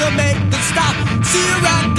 to make them stop. See you around.